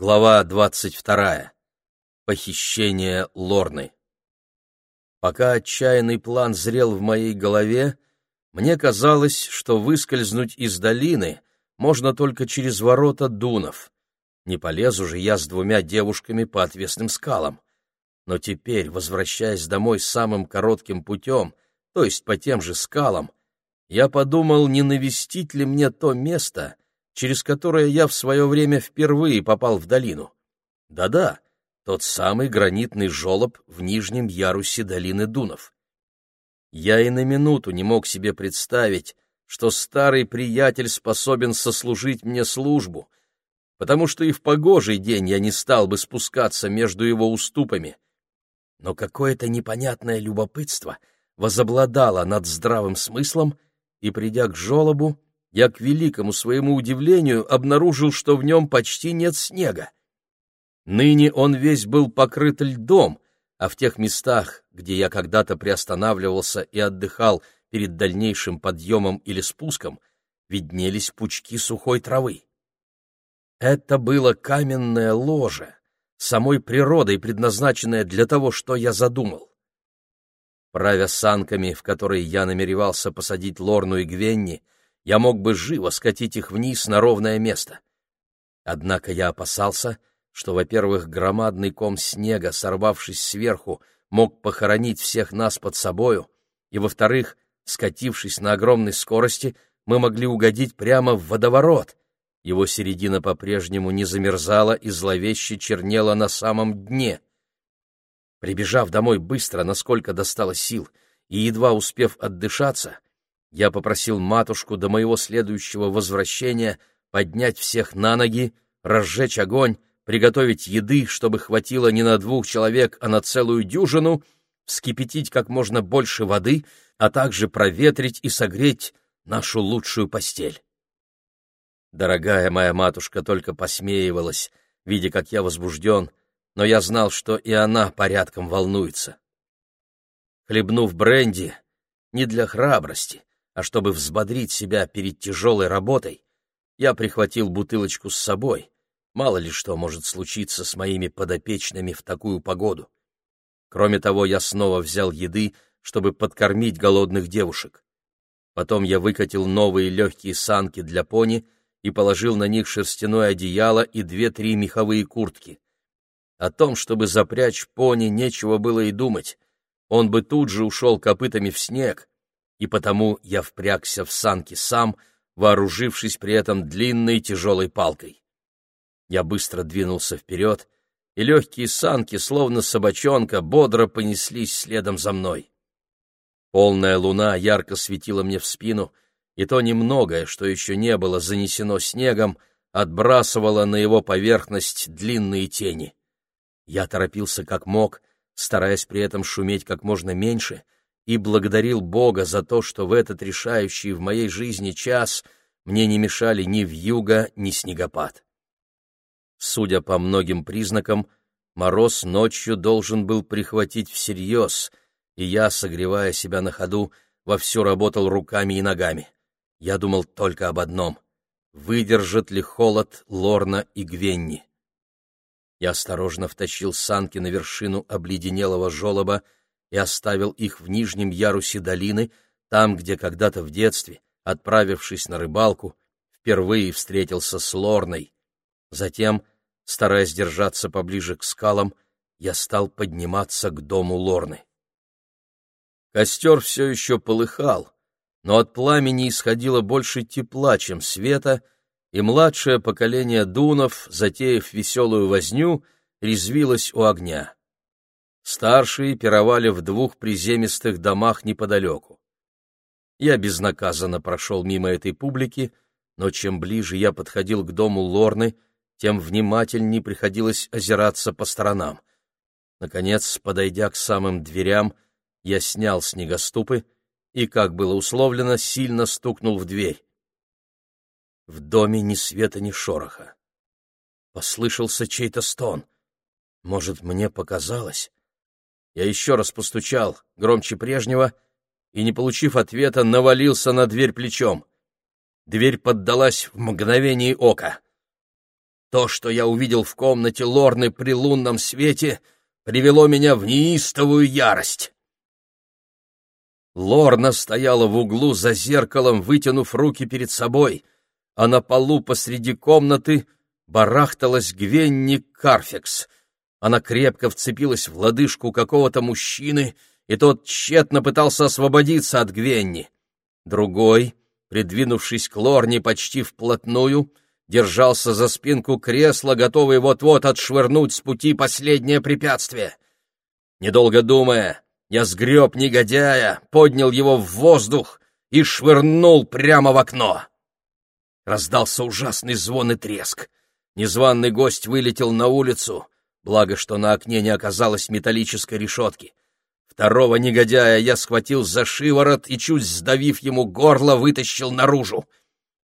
Глава двадцать вторая. Похищение Лорны. Пока отчаянный план зрел в моей голове, мне казалось, что выскользнуть из долины можно только через ворота Дунов. Не полезу же я с двумя девушками по отвесным скалам. Но теперь, возвращаясь домой самым коротким путем, то есть по тем же скалам, я подумал, не навестить ли мне то место, через которое я в свое время впервые попал в долину. Да-да, тот самый гранитный желоб в нижнем ярусе долины Дунов. Я и на минуту не мог себе представить, что старый приятель способен сослужить мне службу, потому что и в погожий день я не стал бы спускаться между его уступами. Но какое-то непонятное любопытство возобладало над здравым смыслом, и, придя к желобу, я, к великому своему удивлению, обнаружил, что в нем почти нет снега. Ныне он весь был покрыт льдом, а в тех местах, где я когда-то приостанавливался и отдыхал перед дальнейшим подъемом или спуском, виднелись пучки сухой травы. Это было каменное ложе, самой природой предназначенное для того, что я задумал. Правя санками, в которые я намеревался посадить Лорну и Гвенни, я мог бы живо скатить их вниз на ровное место. Однако я опасался, что, во-первых, громадный ком снега, сорвавшись сверху, мог похоронить всех нас под собою, и, во-вторых, скатившись на огромной скорости, мы могли угодить прямо в водоворот. Его середина по-прежнему не замерзала и зловеще чернела на самом дне. Прибежав домой быстро, насколько достало сил, и едва успев отдышаться, я попросил матушку до моего следующего возвращения поднять всех на ноги, разжечь огонь, приготовить еды, чтобы хватило не на двух человек, а на целую дюжину, вскипятить как можно больше воды, а также проветрить и согреть нашу лучшую постель. Дорогая моя матушка только посмеивалась, видя, как я возбужден, но я знал, что и она порядком волнуется. Хлебнув бренди, не для храбрости, а чтобы взбодрить себя перед тяжелой работой, я прихватил бутылочку с собой. Мало ли что может случиться с моими подопечными в такую погоду. Кроме того, я снова взял еды, чтобы подкормить голодных девушек. Потом я выкатил новые легкие санки для пони и положил на них шерстяное одеяло и две-три меховые куртки. О том, чтобы запрячь пони, нечего было и думать. Он бы тут же ушел копытами в снег, и потому я впрягся в санки сам, вооружившись при этом длинной тяжелой палкой. Я быстро двинулся вперед, и легкие санки, словно собачонка, бодро понеслись следом за мной. Полная луна ярко светила мне в спину, и то немногое, что еще не было занесено снегом, отбрасывало на его поверхность длинные тени. Я торопился как мог, стараясь при этом шуметь как можно меньше — и благодарил Бога за то, что в этот решающий в моей жизни час мне не мешали ни вьюга, ни снегопад. Судя по многим признакам, мороз ночью должен был прихватить всерьез, и я, согревая себя на ходу, вовсю работал руками и ногами. Я думал только об одном — выдержат ли холод Лорна и Гвенни. Я осторожно втащил санки на вершину обледенелого жолоба, и оставил их в нижнем ярусе долины, там, где когда-то в детстве, отправившись на рыбалку, впервые встретился с Лорной. Затем, стараясь держаться поближе к скалам, я стал подниматься к дому Лорны. Костер все еще полыхал, но от пламени исходило больше тепла, чем света, и младшее поколение дунов, затеяв веселую возню, резвилось у огня. Старшие пировали в двух приземистых домах неподалеку. Я безнаказанно прошел мимо этой публики, но чем ближе я подходил к дому Лорны, тем внимательнее приходилось озираться по сторонам. Наконец, подойдя к самым дверям, я снял снегоступы и, как было условлено, сильно стукнул в дверь. В доме ни света, ни шороха. Послышался чей-то стон. Может, мне показалось? Я еще раз постучал, громче прежнего, и, не получив ответа, навалился на дверь плечом. Дверь поддалась в мгновение ока. То, что я увидел в комнате Лорны при лунном свете, привело меня в неистовую ярость. Лорна стояла в углу за зеркалом, вытянув руки перед собой, а на полу посреди комнаты барахталась Гвенни Карфекс. Она крепко вцепилась в лодыжку какого-то мужчины, и тот тщетно пытался освободиться от Гвенни. Другой, придвинувшись к Лорне почти вплотную, держался за спинку кресла, готовый вот-вот отшвырнуть с пути последнее препятствие. Недолго думая, я сгреб негодяя, поднял его в воздух и швырнул прямо в окно. Раздался ужасный звон и треск. Незваный гость вылетел на улицу, благо что на окне не оказалось металлической решетки. Второго негодяя я схватил за шиворот и, чуть сдавив ему горло, вытащил наружу.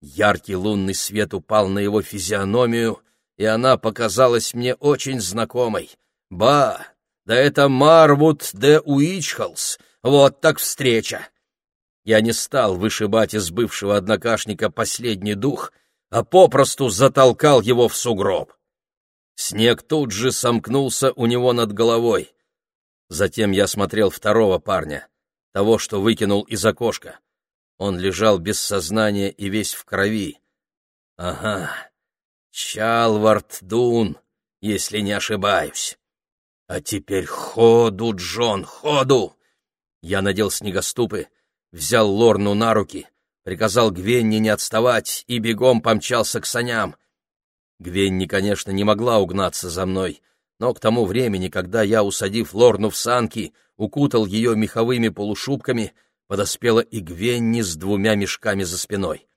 Яркий лунный свет упал на его физиономию, и она показалась мне очень знакомой. Ба, да это Марвуд де Уичхолс, вот так встреча! Я не стал вышибать из бывшего однокашника последний дух, а попросту затолкал его в сугроб. Снег тут же сомкнулся у него над головой. Затем я смотрел второго парня, того, что выкинул из окошка. Он лежал без сознания и весь в крови. Ага, Чалвард Дун, если не ошибаюсь. А теперь ходу, Джон, ходу! Я надел снегоступы, взял Лорну на руки, приказал Гвенни не отставать и бегом помчался к саням. Гвенни, конечно, не могла угнаться за мной, но к тому времени, когда я, усадив Лорну в санки, укутал ее меховыми полушубками, подоспела и Гвенни с двумя мешками за спиной.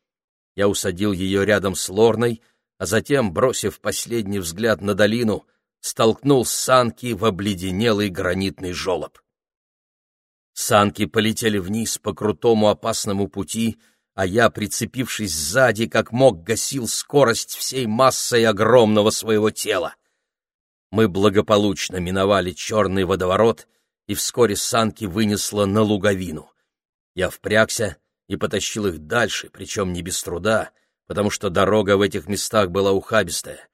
Я усадил ее рядом с Лорной, а затем, бросив последний взгляд на долину, столкнул санки в обледенелый гранитный желоб. Санки полетели вниз по крутому опасному пути, а я, прицепившись сзади, как мог, гасил скорость всей массой огромного своего тела. Мы благополучно миновали черный водоворот, и вскоре санки вынесло на луговину. Я впрягся и потащил их дальше, причем не без труда, потому что дорога в этих местах была ухабистая.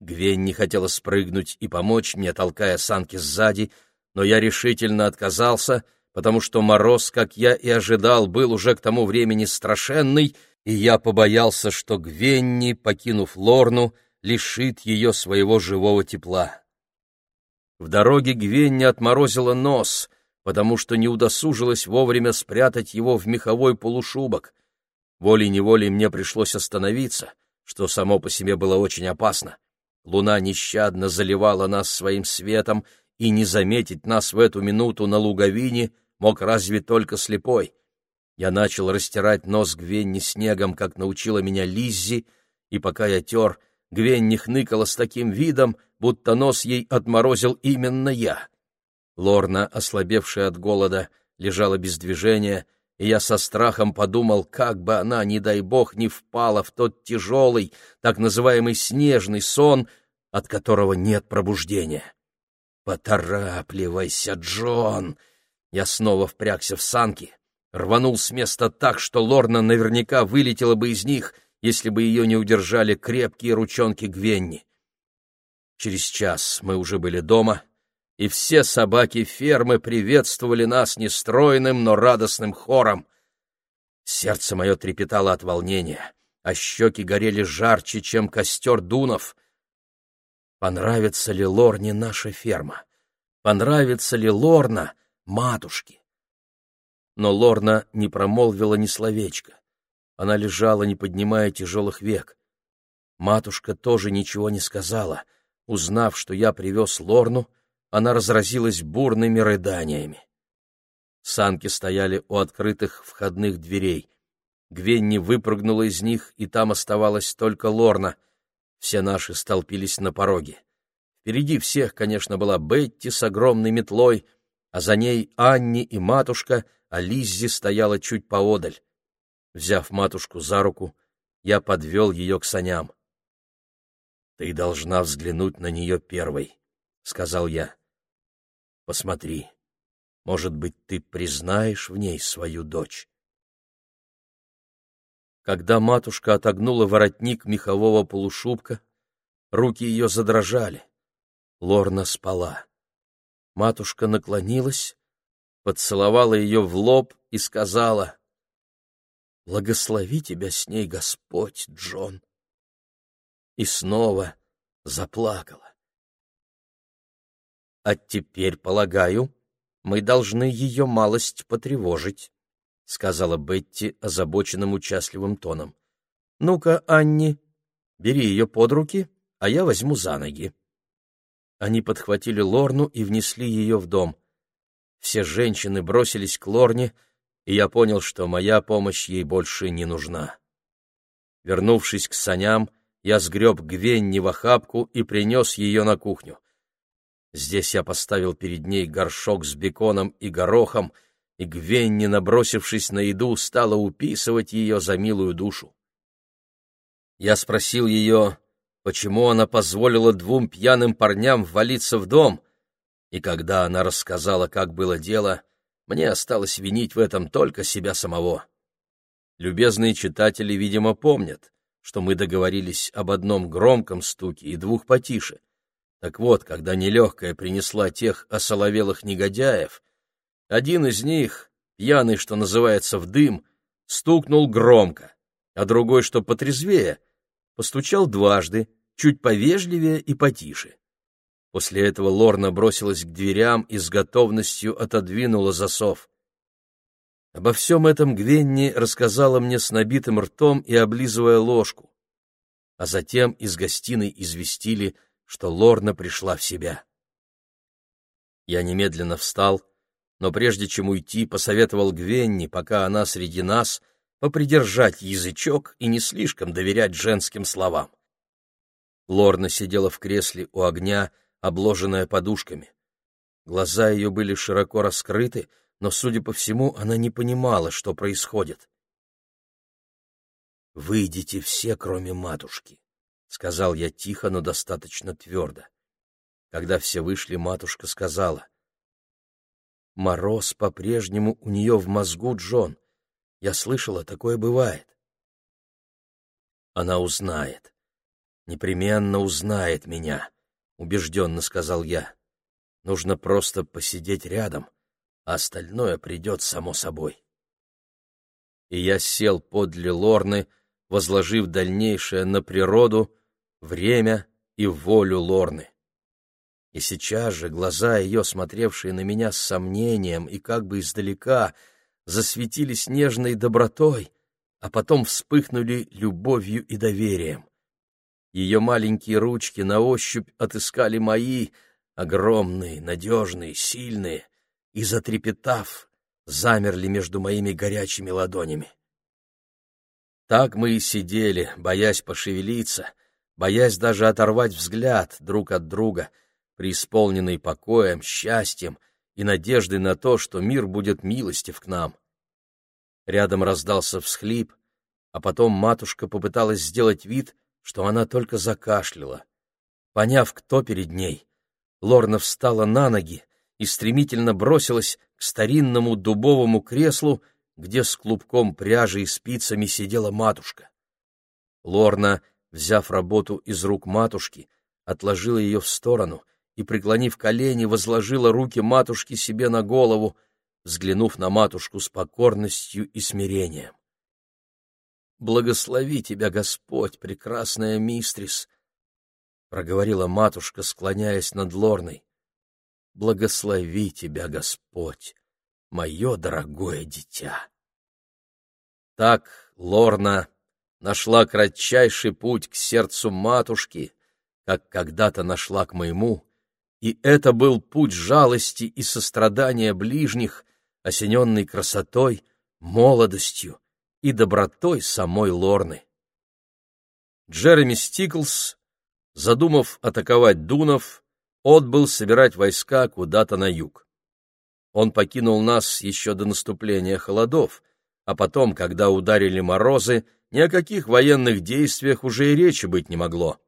Гвен не хотела спрыгнуть и помочь мне, толкая санки сзади, но я решительно отказался, потому что мороз, как я и ожидал, был уже к тому времени страшенный, и я побоялся, что Гвенни, покинув Лорну, лишит ее своего живого тепла. В дороге Гвенни отморозила нос, потому что не удосужилась вовремя спрятать его в меховой полушубок. Волей-неволей мне пришлось остановиться, что само по себе было очень опасно. Луна нещадно заливала нас своим светом, и не заметить нас в эту минуту на луговине мог разве только слепой. Я начал растирать нос Гвенни снегом, как научила меня Лиззи, и пока я тер, Гвенни хныкала с таким видом, будто нос ей отморозил именно я. Лорна, ослабевшая от голода, лежала без движения, и я со страхом подумал, как бы она, не дай бог, не впала в тот тяжелый, так называемый снежный сон, от которого нет пробуждения. «Поторапливайся, Джон!» Я снова впрягся в санки, рванул с места так, что Лорна наверняка вылетела бы из них, если бы ее не удержали крепкие ручонки Гвенни. Через час мы уже были дома, и все собаки фермы приветствовали нас нестройным, но радостным хором. Сердце мое трепетало от волнения, а щеки горели жарче, чем костер дунов. Понравится ли Лорне наша ферма? Понравится ли Лорна матушке? Но Лорна не промолвила ни словечка. Она лежала, не поднимая тяжелых век. Матушка тоже ничего не сказала. Узнав, что я привез Лорну, она разразилась бурными рыданиями. Санки стояли у открытых входных дверей. Гвенни выпрыгнула из них, и там оставалась только Лорна. Все наши столпились на пороге. Впереди всех, конечно, была Бетти с огромной метлой, а за ней Анни и матушка, а Лиззи стояла чуть поодаль. Взяв матушку за руку, я подвел ее к саням. — Ты должна взглянуть на нее первой, — сказал я. — Посмотри, может быть, ты признаешь в ней свою дочь. Когда матушка отогнула воротник мехового полушубка, руки ее задрожали. Лорна спала. Матушка наклонилась, поцеловала ее в лоб и сказала, «Благослови тебя с ней, Господь, Джон!» И снова заплакала. «А теперь, полагаю, мы должны ее малость потревожить», — сказала Бетти озабоченным участливым тоном. «Ну-ка, Анни, бери ее под руки, а я возьму за ноги». Они подхватили Лорну и внесли ее в дом. Все женщины бросились к Лорне, и я понял, что моя помощь ей больше не нужна. Вернувшись к саням, я сгреб Гвенни в охапку и принес ее на кухню. Здесь я поставил перед ней горшок с беконом и горохом, и Гвенни, набросившись на еду, стала уписывать ее за милую душу. Я спросил ее, почему она позволила двум пьяным парням ввалиться в дом, и когда она рассказала, как было дело, мне осталось винить в этом только себя самого. Любезные читатели, видимо, помнят, что мы договорились об одном громком стуке и двух потише. Так вот, когда нелегкая принесла тех осоловелых негодяев, один из них, пьяный, что называется, в дым, стукнул громко, а другой, что потрезвее — постучал дважды, чуть повежливее и потише. После этого Лорна бросилась к дверям и с готовностью отодвинула засов. Обо всем этом Гвенни рассказала мне с набитым ртом и облизывая ложку. А затем из гостиной известили, что Лорна пришла в себя. Я немедленно встал, но прежде чем уйти, посоветовал Гвенни, пока она среди нас, попридержать язычок и не слишком доверять женским словам. Лорна сидела в кресле у огня, обложенная подушками. Глаза ее были широко раскрыты, но, судя по всему, она не понимала, что происходит. «Выйдите все, кроме матушки», — сказал я тихо, но достаточно твердо. Когда все вышли, матушка сказала. «Мороз по-прежнему у нее в мозгу, Джон. Я слышала, такое бывает. Она узнает. Непременно узнает меня, убежденно сказал я. Нужно просто посидеть рядом, а остальное придет само собой. И я сел подле Лорны, возложив дальнейшее на природу, время и волю Лорны. И сейчас же глаза ее, смотревшие на меня с сомнением и как бы издалека, — засветились нежной добротой, а потом вспыхнули любовью и доверием. Ее маленькие ручки на ощупь отыскали мои, огромные, надежные, сильные, и, затрепетав, замерли между моими горячими ладонями. Так мы и сидели, боясь пошевелиться, боясь даже оторвать взгляд друг от друга, преисполненный покоем, счастьем — и надеждой на то, что мир будет милостив к нам. Рядом раздался всхлип, а потом матушка попыталась сделать вид, что она только закашляла. Поняв, кто перед ней, Лорна встала на ноги и стремительно бросилась к старинному дубовому креслу, где с клубком пряжи и спицами сидела матушка. Лорна, взяв работу из рук матушки, отложила ее в сторону и, преклонив колени, возложила руки матушки себе на голову, взглянув на матушку с покорностью и смирением. «Благослови тебя, Господь, прекрасная мистрис!» — проговорила матушка, склоняясь над Лорной. «Благослови тебя, Господь, мое дорогое дитя!» Так Лорна нашла кратчайший путь к сердцу матушки, как когда-то нашла к моему, и это был путь жалости и сострадания ближних, осененный красотой, молодостью и добротой самой Лорны. Джереми Стиклс, задумав атаковать Дунов, отбыл собирать войска куда-то на юг. Он покинул нас еще до наступления холодов, а потом, когда ударили морозы, ни о каких военных действиях уже и речи быть не могло.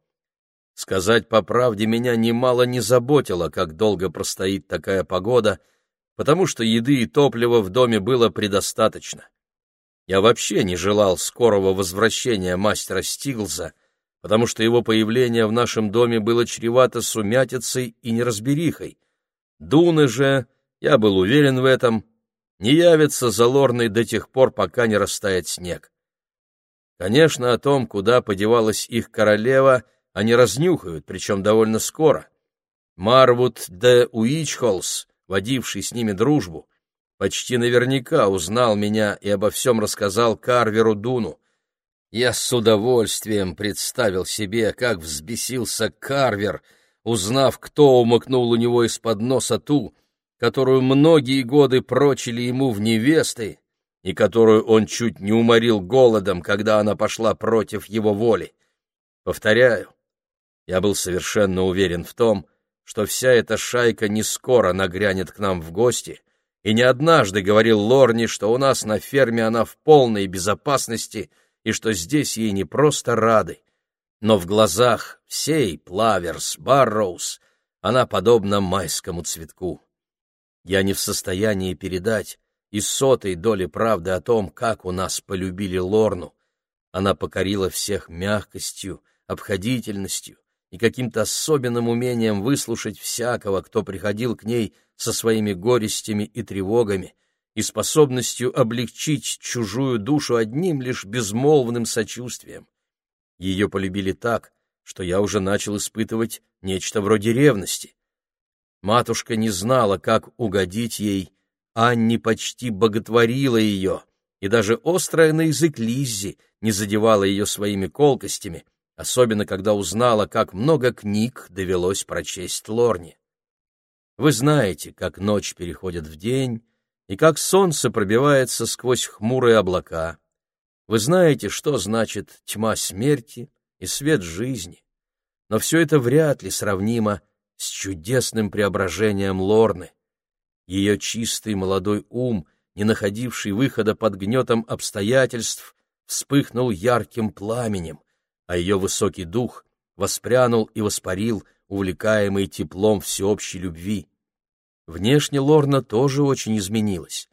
Сказать по правде, меня немало не заботило, как долго простоит такая погода, потому что еды и топлива в доме было предостаточно. Я вообще не желал скорого возвращения мастера Стиглза, потому что его появление в нашем доме было чревато сумятицей и неразберихой. Дуны же, я был уверен в этом, не явится за Лорной до тех пор, пока не растает снег. Конечно, о том, куда подевалась их королева, они разнюхают, причем довольно скоро. Марвуд де Уичхолс, водивший с ними дружбу, почти наверняка узнал меня и обо всем рассказал Карверу Дуну. Я с удовольствием представил себе, как взбесился Карвер, узнав, кто умыкнул у него из-под носа ту, которую многие годы прочили ему в невесты, и которую он чуть не уморил голодом, когда она пошла против его воли. Повторяю, я был совершенно уверен в том, что вся эта шайка не скоро нагрянет к нам в гости, и не однажды говорил Лорни, что у нас на ферме она в полной безопасности и что здесь ей не просто рады. Но в глазах всей Плаверс, Барроуз она подобна майскому цветку. Я не в состоянии передать и сотой доли правды о том, как у нас полюбили Лорну. Она покорила всех мягкостью, обходительностью, и каким-то особенным умением выслушать всякого, кто приходил к ней со своими горестями и тревогами, и способностью облегчить чужую душу одним лишь безмолвным сочувствием. Ее полюбили так, что я уже начал испытывать нечто вроде ревности. Матушка не знала, как угодить ей, Анни почти боготворила ее, и даже острая на язык Лиззи не задевала ее своими колкостями, особенно когда узнала, как много книг довелось прочесть Лорне. Вы знаете, как ночь переходит в день, и как солнце пробивается сквозь хмурые облака. Вы знаете, что значит тьма смерти и свет жизни. Но все это вряд ли сравнимо с чудесным преображением Лорны. Ее чистый молодой ум, не находивший выхода под гнетом обстоятельств, вспыхнул ярким пламенем а ее высокий дух воспрянул и воспарил, увлекаемый теплом всеобщей любви. Внешне Лорна тоже очень изменилась.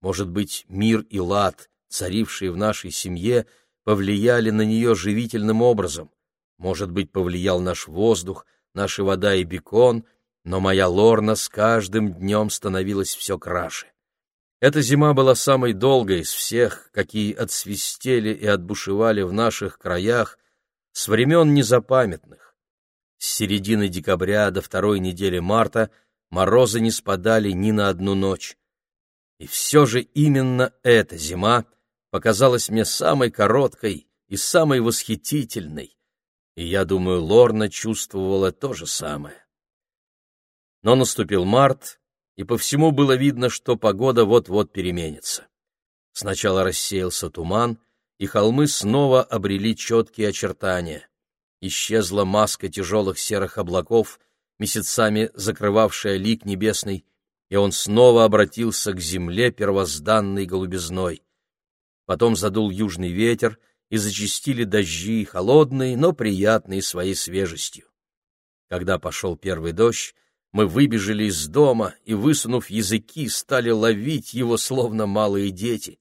Может быть, мир и лад, царившие в нашей семье, повлияли на нее живительным образом. Может быть, повлиял наш воздух, наша вода и бекон, но моя Лорна с каждым днем становилась все краше. Эта зима была самой долгой из всех, какие отсвистели и отбушевали в наших краях с времен незапамятных. С середины декабря до второй недели марта морозы не спадали ни на одну ночь. И все же именно эта зима показалась мне самой короткой и самой восхитительной, и я думаю, Лорна чувствовала то же самое. Но наступил март, и по всему было видно, что погода вот-вот переменится. Сначала рассеялся туман, и холмы снова обрели четкие очертания. Исчезла маска тяжелых серых облаков, месяцами закрывавшая лик небесный, и он снова обратился к земле первозданной голубизной. Потом задул южный ветер, и зачистили дожди, холодные, но приятные своей свежестью. Когда пошел первый дождь, мы выбежали из дома и, высунув языки, стали ловить его, словно малые дети.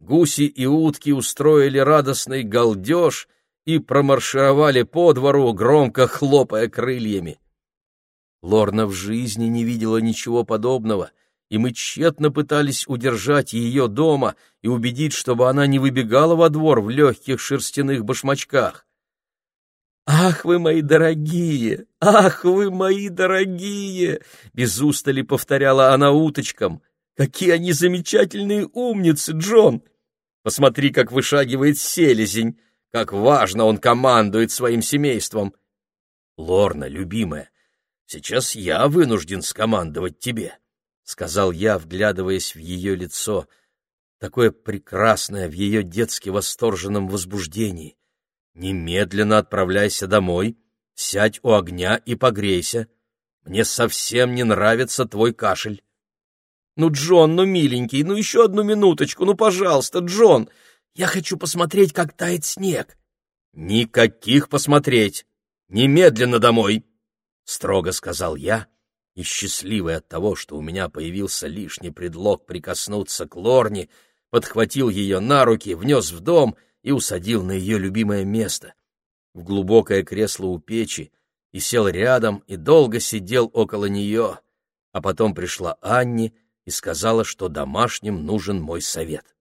Гуси и утки устроили радостный галдеж и промаршировали по двору, громко хлопая крыльями. Лорна в жизни не видела ничего подобного, и мы тщетно пытались удержать ее дома и убедить, чтобы она не выбегала во двор в легких шерстяных башмачках. «Ах вы мои дорогие! Ах вы мои дорогие!» — без устали повторяла она уточкам. «Какие они замечательные умницы, Джон! Посмотри, как вышагивает селезень, как важно он командует своим семейством. Лорна, любимая, сейчас я вынужден скомандовать тебе, сказал я, вглядываясь в ее лицо, такое прекрасное в ее детски восторженном возбуждении. Немедленно отправляйся домой, сядь у огня и погрейся. Мне совсем не нравится твой кашель. «Ну, Джон, ну, миленький, ну еще одну минуточку, ну, пожалуйста, Джон, я хочу посмотреть, как тает снег». «Никаких посмотреть! Немедленно домой!» — строго сказал я, и счастливый от того, что у меня появился лишний предлог прикоснуться к Лорне, подхватил ее на руки, внес в дом и усадил на ее любимое место. в глубокое кресло у печи и сел рядом и долго сидел около нее, а потом пришла Анни и сказала, что домашним нужен мой совет.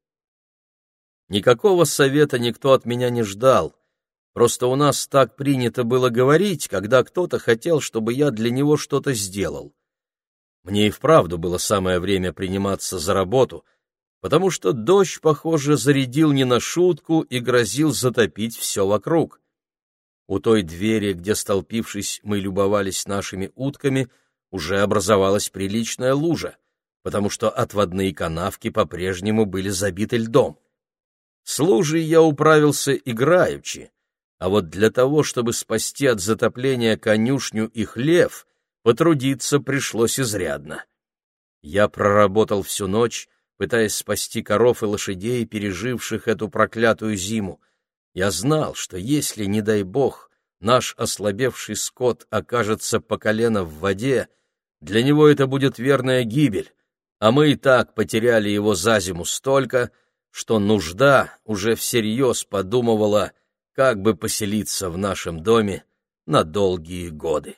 Никакого совета никто от меня не ждал, просто у нас так принято было говорить, когда кто-то хотел, чтобы я для него что-то сделал. Мне и вправду было самое время приниматься за работу, потому что дождь, похоже, зарядил не на шутку и грозил затопить все вокруг. У той двери, где, столпившись, мы любовались нашими утками, уже образовалась приличная лужа, потому что отводные канавки по-прежнему были забиты льдом. С лужей я управился играючи, а вот для того, чтобы спасти от затопления конюшню и хлев, потрудиться пришлось изрядно. Я проработал всю ночь, пытаясь спасти коров и лошадей, переживших эту проклятую зиму. Я знал, что если, не дай бог, наш ослабевший скот окажется по колено в воде, для него это будет верная гибель, а мы и так потеряли его за зиму столько, что нужда уже всерьез подумывала, как бы поселиться в нашем доме на долгие годы.